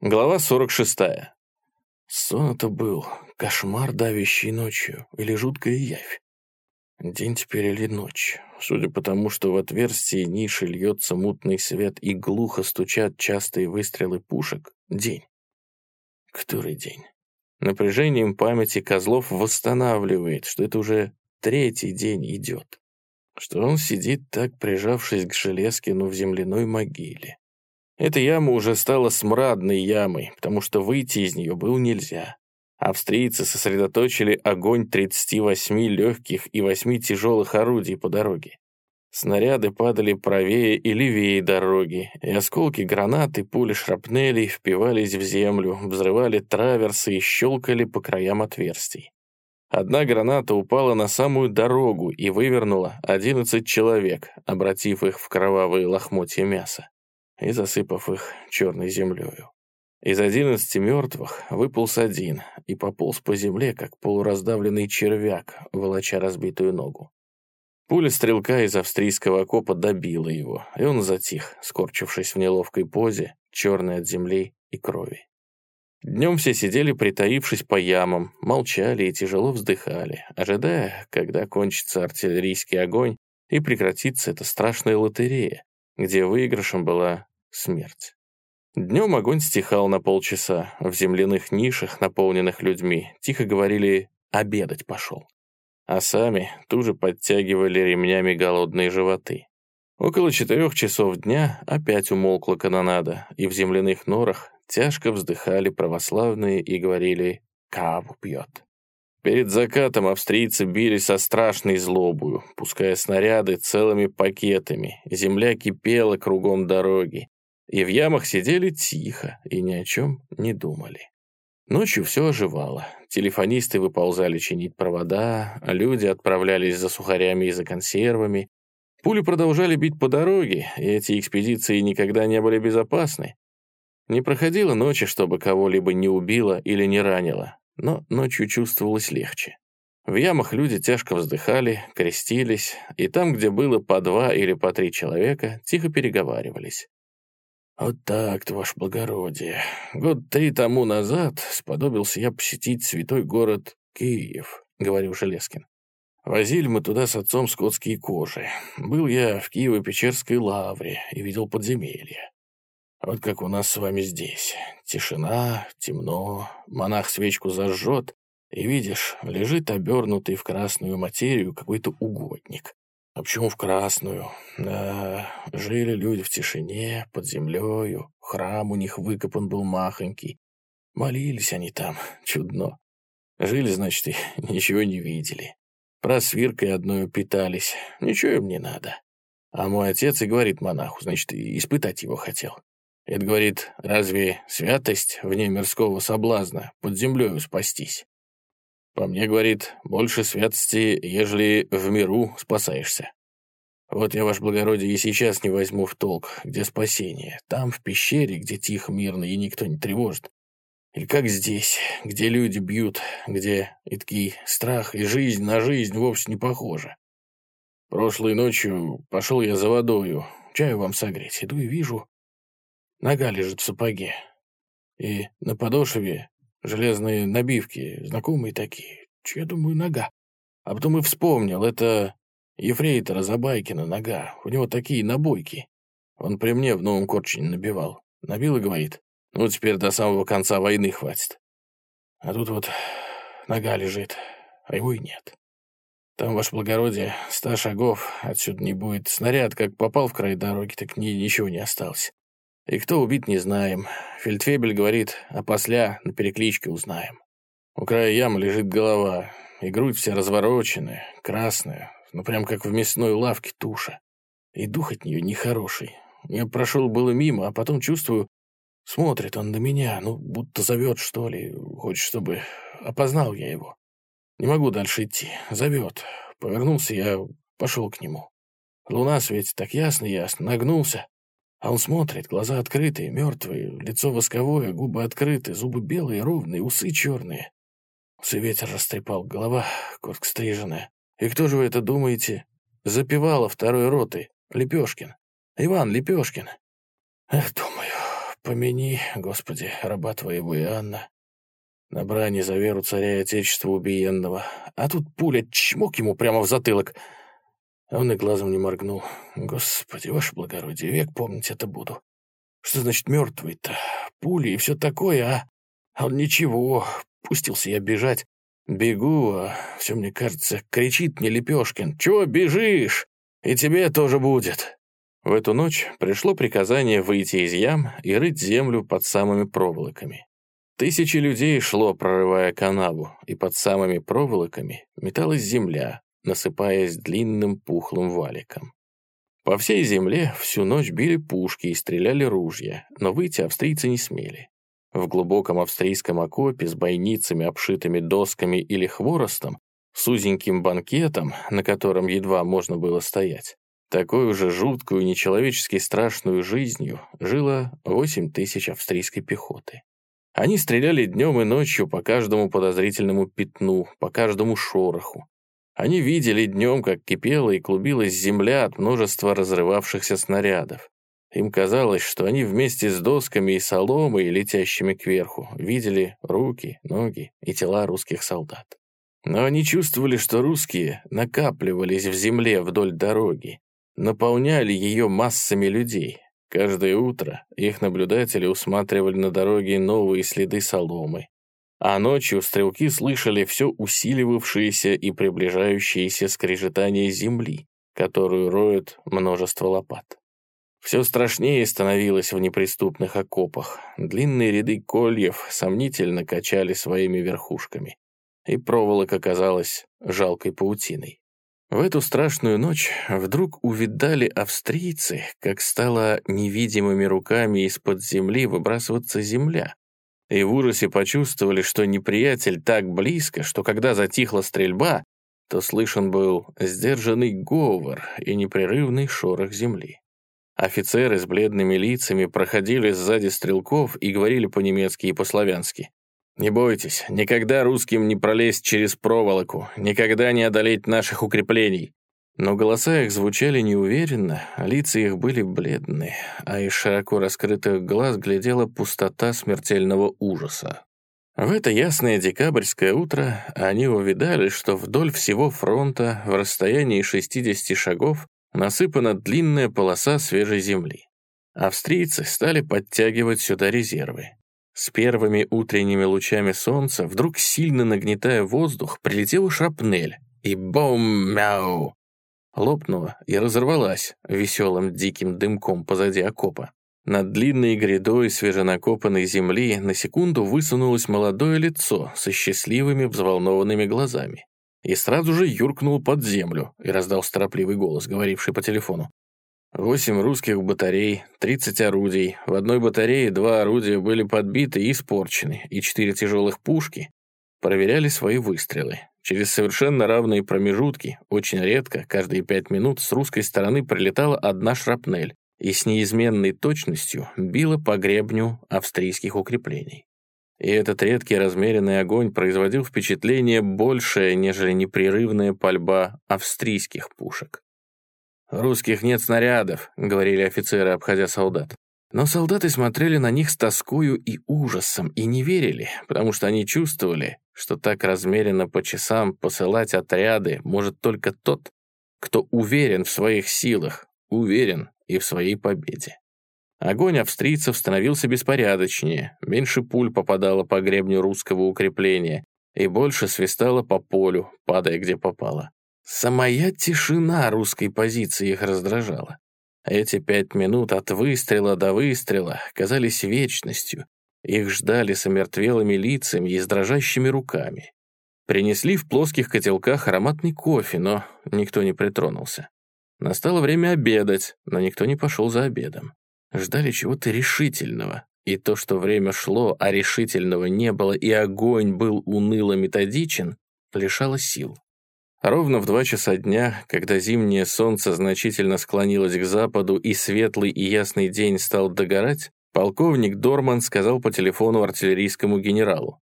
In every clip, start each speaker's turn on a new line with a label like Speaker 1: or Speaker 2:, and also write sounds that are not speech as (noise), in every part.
Speaker 1: Глава 46. Сон это был, кошмар, давящий ночью, или жуткая явь. День теперь или ночь. Судя по тому, что в отверстии ниши льется мутный свет и глухо стучат частые выстрелы пушек, день. Который день? Напряжением памяти Козлов восстанавливает, что это уже третий день идет. Что он сидит так, прижавшись к Железкину в земляной могиле. Эта яма уже стала смрадной ямой, потому что выйти из нее было нельзя. Австрийцы сосредоточили огонь 38 легких и 8 тяжелых орудий по дороге. Снаряды падали правее и левее дороги, и осколки гранат и пули шрапнелей впивались в землю, взрывали траверсы и щелкали по краям отверстий. Одна граната упала на самую дорогу и вывернула 11 человек, обратив их в кровавые лохмотья мяса и засыпав их черной землею. Из одиннадцати мертвых выполз один и пополз по земле, как полураздавленный червяк, волоча разбитую ногу. Пуля стрелка из австрийского окопа добила его, и он затих, скорчившись в неловкой позе, черной от земли и крови. Днем все сидели, притаившись по ямам, молчали и тяжело вздыхали, ожидая, когда кончится артиллерийский огонь и прекратится эта страшная лотерея, где выигрышем была смерть. Днем огонь стихал на полчаса. В земляных нишах, наполненных людьми, тихо говорили «обедать пошел». А сами тут же подтягивали ремнями голодные животы. Около четырех часов дня опять умолкла канонада, и в земляных норах тяжко вздыхали православные и говорили «каву пьет». Перед закатом австрийцы били со страшной злобою, пуская снаряды целыми пакетами. Земля кипела кругом дороги и в ямах сидели тихо и ни о чем не думали. Ночью все оживало. Телефонисты выползали чинить провода, люди отправлялись за сухарями и за консервами. Пули продолжали бить по дороге, и эти экспедиции никогда не были безопасны. Не проходило ночи, чтобы кого-либо не убило или не ранило, но ночью чувствовалось легче. В ямах люди тяжко вздыхали, крестились, и там, где было по два или по три человека, тихо переговаривались. «Вот так-то, ваше благородие. Год три тому назад сподобился я посетить святой город Киев», — говорил Железкин. «Возили мы туда с отцом скотские кожи. Был я в Киево-Печерской лавре и видел подземелье. Вот как у нас с вами здесь. Тишина, темно, монах свечку зажжет, и, видишь, лежит обернутый в красную материю какой-то угодник. А почему в красную? Да, жили люди в тишине, под землею, храм у них выкопан был махонький. Молились они там, чудно. Жили, значит, и (laughs) ничего не видели. Просвиркой одной питались, ничего им не надо. А мой отец и говорит монаху, значит, испытать его хотел. Это, говорит, разве святость вне мирского соблазна под землею спастись? По мне, говорит, больше святости, ежели в миру спасаешься. Вот я, ваш благородие, и сейчас не возьму в толк, где спасение. Там, в пещере, где тихо, мирно и никто не тревожит. Или как здесь, где люди бьют, где и такие страх, и жизнь на жизнь вовсе не похожа. Прошлой ночью пошел я за водою, чаю вам согреть. Иду и вижу, нога лежит в сапоге. И на подошве Железные набивки, знакомые такие. Че, я думаю, нога. А потом и вспомнил, это ефрейтора Забайкина нога. У него такие набойки. Он при мне в Новом Корчине набивал. Набил и говорит, ну теперь до самого конца войны хватит. А тут вот нога лежит, а его и нет. Там, ваше благородие, ста шагов отсюда не будет. Снаряд как попал в край дороги, так ни, ничего не осталось. И кто убит, не знаем. Фельдфебель говорит, а после на перекличке узнаем. У края ямы лежит голова, и грудь вся развороченная, красная, ну прям как в мясной лавке туша. И дух от нее нехороший. Я прошел было мимо, а потом чувствую, смотрит он на меня, ну будто зовет, что ли, хочет, чтобы опознал я его. Не могу дальше идти, зовет. Повернулся я, пошел к нему. Луна светит так ясно-ясно, нагнулся. А он смотрит, глаза открытые, мертвые, лицо восковое, губы открыты, зубы белые, ровные, усы черные. Усы ветер растрепал, голова коротко стриженная. И кто же вы это думаете? Запевала второй роты, Лепешкин. Иван Лепешкин. Эх, думаю, помяни, Господи, раба твоего Иоанна, на брани за веру царя и отечества убиенного. А тут пуля чмок ему прямо в затылок. Он и глазом не моргнул. Господи, ваше благородие, век помнить это буду. Что значит мертвый-то? Пули и все такое, а? А он ничего, пустился я бежать. Бегу, а все мне кажется, кричит мне Лепешкин. Чего бежишь? И тебе тоже будет. В эту ночь пришло приказание выйти из ям и рыть землю под самыми проволоками. Тысячи людей шло, прорывая канаву, и под самыми проволоками металась земля, насыпаясь длинным пухлым валиком. По всей земле всю ночь били пушки и стреляли ружья, но выйти австрийцы не смели. В глубоком австрийском окопе с бойницами, обшитыми досками или хворостом, с узеньким банкетом, на котором едва можно было стоять, такой уже жуткую, нечеловечески страшную жизнью жило 8 тысяч австрийской пехоты. Они стреляли днем и ночью по каждому подозрительному пятну, по каждому шороху. Они видели днем, как кипела и клубилась земля от множества разрывавшихся снарядов. Им казалось, что они вместе с досками и соломой, летящими кверху, видели руки, ноги и тела русских солдат. Но они чувствовали, что русские накапливались в земле вдоль дороги, наполняли ее массами людей, Каждое утро их наблюдатели усматривали на дороге новые следы соломы, а ночью стрелки слышали все усиливавшееся и приближающееся скрежетание земли, которую роют множество лопат. Все страшнее становилось в неприступных окопах. Длинные ряды кольев сомнительно качали своими верхушками, и проволока казалась жалкой паутиной. В эту страшную ночь вдруг увидали австрийцы, как стала невидимыми руками из-под земли выбрасываться земля, и в ужасе почувствовали, что неприятель так близко, что когда затихла стрельба, то слышен был сдержанный говор и непрерывный шорох земли. Офицеры с бледными лицами проходили сзади стрелков и говорили по-немецки и по-славянски. Не бойтесь, никогда русским не пролезть через проволоку, никогда не одолеть наших укреплений. Но голоса их звучали неуверенно, лица их были бледные, а из широко раскрытых глаз глядела пустота смертельного ужаса. В это ясное декабрьское утро они увидали, что вдоль всего фронта в расстоянии 60 шагов насыпана длинная полоса свежей земли. Австрийцы стали подтягивать сюда резервы. С первыми утренними лучами солнца, вдруг сильно нагнетая воздух, прилетела шрапнель, и бом-мяу! Лопнула и разорвалась веселым диким дымком позади окопа. Над длинной грядой свеженакопанной земли на секунду высунулось молодое лицо со счастливыми взволнованными глазами. И сразу же юркнул под землю, и раздал торопливый голос, говоривший по телефону. Восемь русских батарей, 30 орудий. В одной батарее два орудия были подбиты и испорчены, и четыре тяжелых пушки проверяли свои выстрелы. Через совершенно равные промежутки, очень редко, каждые пять минут, с русской стороны прилетала одна шрапнель и с неизменной точностью била по гребню австрийских укреплений. И этот редкий размеренный огонь производил впечатление большее, нежели непрерывная пальба австрийских пушек. «Русских нет снарядов», — говорили офицеры, обходя солдат. Но солдаты смотрели на них с тоскою и ужасом и не верили, потому что они чувствовали, что так размеренно по часам посылать отряды может только тот, кто уверен в своих силах, уверен и в своей победе. Огонь австрийцев становился беспорядочнее, меньше пуль попадало по гребню русского укрепления и больше свистало по полю, падая где попало. Самая тишина русской позиции их раздражала. Эти пять минут от выстрела до выстрела казались вечностью. Их ждали с омертвелыми лицами и с дрожащими руками. Принесли в плоских котелках ароматный кофе, но никто не притронулся. Настало время обедать, но никто не пошел за обедом. Ждали чего-то решительного. И то, что время шло, а решительного не было, и огонь был уныло-методичен, лишало сил. Ровно в два часа дня, когда зимнее солнце значительно склонилось к западу и светлый и ясный день стал догорать, полковник Дорман сказал по телефону артиллерийскому генералу.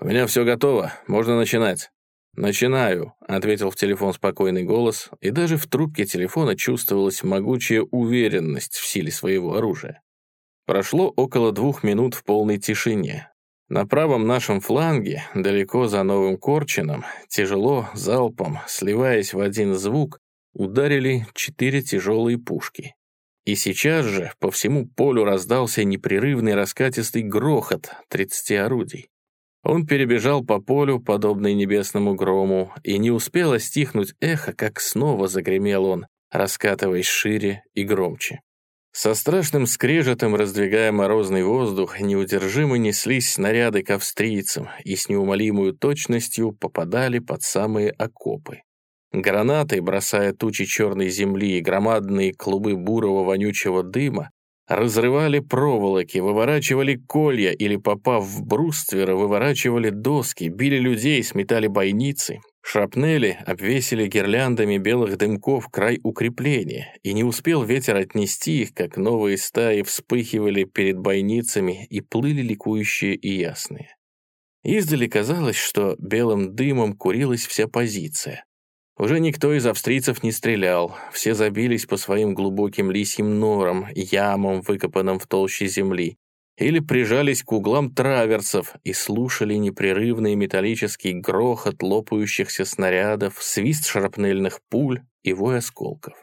Speaker 1: «У меня все готово, можно начинать». «Начинаю», — ответил в телефон спокойный голос, и даже в трубке телефона чувствовалась могучая уверенность в силе своего оружия. Прошло около двух минут в полной тишине. На правом нашем фланге, далеко за Новым Корчином, тяжело, залпом, сливаясь в один звук, ударили четыре тяжелые пушки. И сейчас же по всему полю раздался непрерывный раскатистый грохот 30 орудий. Он перебежал по полю, подобный небесному грому, и не успело стихнуть эхо, как снова загремел он, раскатываясь шире и громче. Со страшным скрежетом, раздвигая морозный воздух, неудержимо неслись снаряды к австрийцам и с неумолимой точностью попадали под самые окопы. Гранаты, бросая тучи черной земли и громадные клубы бурого вонючего дыма, разрывали проволоки, выворачивали колья или, попав в бруствера, выворачивали доски, били людей, сметали бойницы. Шрапнели обвесили гирляндами белых дымков край укрепления, и не успел ветер отнести их, как новые стаи вспыхивали перед бойницами и плыли ликующие и ясные. Издали казалось, что белым дымом курилась вся позиция. Уже никто из австрийцев не стрелял, все забились по своим глубоким лисьим норам, ямам, выкопанным в толще земли, или прижались к углам траверсов и слушали непрерывный металлический грохот лопающихся снарядов, свист шрапнельных пуль и вой осколков.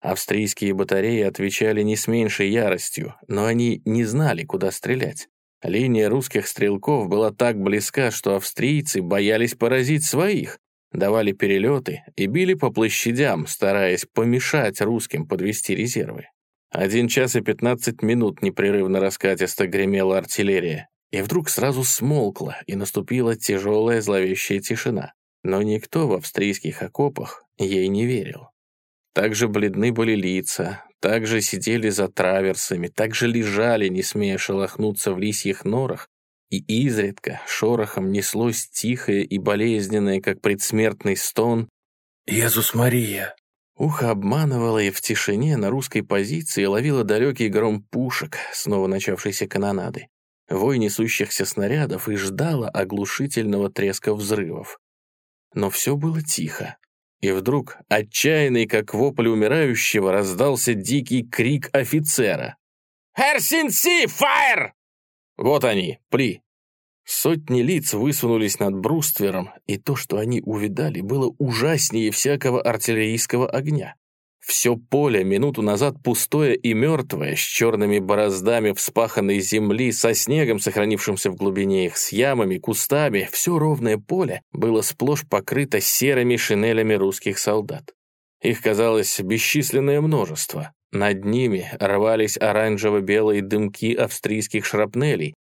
Speaker 1: Австрийские батареи отвечали не с меньшей яростью, но они не знали, куда стрелять. Линия русских стрелков была так близка, что австрийцы боялись поразить своих, давали перелеты и били по площадям, стараясь помешать русским подвести резервы. Один час и пятнадцать минут непрерывно раскатисто гремела артиллерия, и вдруг сразу смолкла, и наступила тяжелая зловещая тишина. Но никто в австрийских окопах ей не верил. Так же бледны были лица, так же сидели за траверсами, так же лежали, не смея шелохнуться в лисьих норах, и изредка шорохом неслось тихое и болезненное, как предсмертный стон «Иисус Мария!». Ухо обманывало, и в тишине на русской позиции ловило далекий гром пушек, снова начавшейся канонады, вой несущихся снарядов и ждало оглушительного треска взрывов. Но все было тихо. И вдруг, отчаянный, как вопль умирающего, раздался дикий крик офицера. «Херсинси, фаер!» Вот они, пли. Сотни лиц высунулись над бруствером, и то, что они увидали, было ужаснее всякого артиллерийского огня. Все поле, минуту назад пустое и мертвое, с черными бороздами вспаханной земли, со снегом, сохранившимся в глубине их, с ямами, кустами, все ровное поле было сплошь покрыто серыми шинелями русских солдат. Их казалось бесчисленное множество. Над ними рвались оранжево-белые дымки австрийских шрапнелей.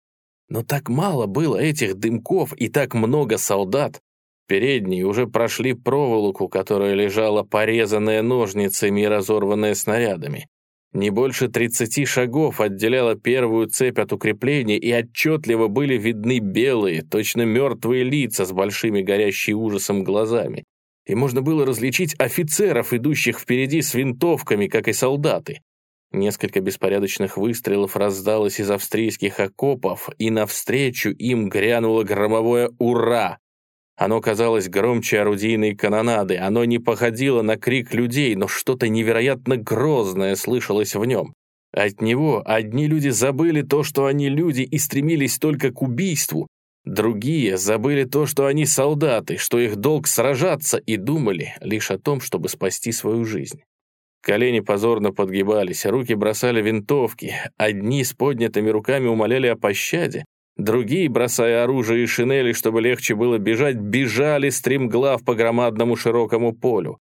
Speaker 1: Но так мало было этих дымков и так много солдат. Передние уже прошли проволоку, которая лежала порезанная ножницами и разорванная снарядами. Не больше тридцати шагов отделяла первую цепь от укрепления, и отчетливо были видны белые, точно мертвые лица с большими горящими ужасом глазами и можно было различить офицеров, идущих впереди с винтовками, как и солдаты. Несколько беспорядочных выстрелов раздалось из австрийских окопов, и навстречу им грянуло громовое «Ура!». Оно казалось громче орудийной канонады, оно не походило на крик людей, но что-то невероятно грозное слышалось в нем. От него одни люди забыли то, что они люди, и стремились только к убийству, Другие забыли то, что они солдаты, что их долг сражаться, и думали лишь о том, чтобы спасти свою жизнь. Колени позорно подгибались, руки бросали винтовки, одни с поднятыми руками умоляли о пощаде, другие, бросая оружие и шинели, чтобы легче было бежать, бежали стремглав по громадному широкому полю.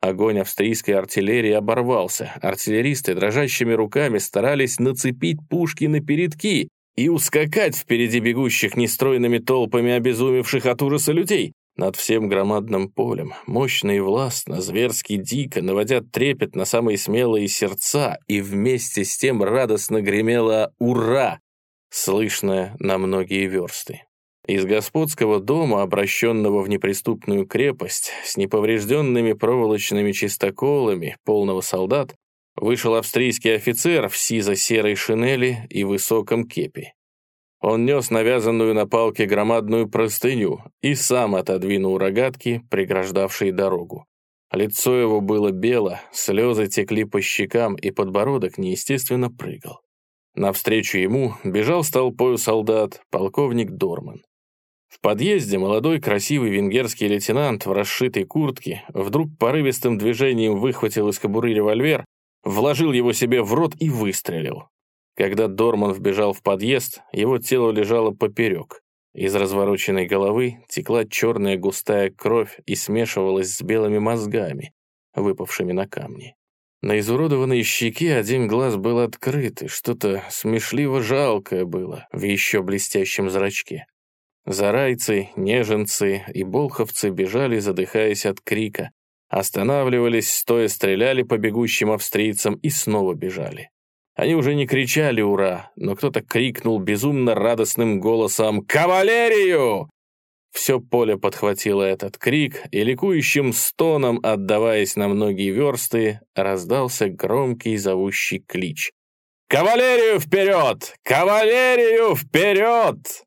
Speaker 1: Огонь австрийской артиллерии оборвался. Артиллеристы дрожащими руками старались нацепить пушки на передки, и ускакать впереди бегущих нестройными толпами обезумевших от ужаса людей. Над всем громадным полем, мощно и властно, зверски дико, наводя трепет на самые смелые сердца, и вместе с тем радостно гремело «Ура!», слышное на многие версты. Из господского дома, обращенного в неприступную крепость, с неповрежденными проволочными чистоколами, полного солдат, Вышел австрийский офицер в сизо-серой шинели и высоком кепи. Он нес навязанную на палке громадную простыню и сам отодвинул рогатки, преграждавшие дорогу. Лицо его было бело, слезы текли по щекам, и подбородок неестественно прыгал. Навстречу ему бежал с толпою солдат полковник Дорман. В подъезде молодой красивый венгерский лейтенант в расшитой куртке вдруг порывистым движением выхватил из кобуры револьвер, вложил его себе в рот и выстрелил. Когда Дорман вбежал в подъезд, его тело лежало поперек. Из развороченной головы текла черная густая кровь и смешивалась с белыми мозгами, выпавшими на камни. На изуродованной щеке один глаз был открыт, и что-то смешливо жалкое было в еще блестящем зрачке. Зарайцы, неженцы и болховцы бежали, задыхаясь от крика, останавливались, стоя стреляли по бегущим австрийцам и снова бежали. Они уже не кричали «Ура!», но кто-то крикнул безумно радостным голосом «Кавалерию!» Все поле подхватило этот крик, и ликующим стоном, отдаваясь на многие версты, раздался громкий зовущий клич. «Кавалерию вперед! Кавалерию вперед!»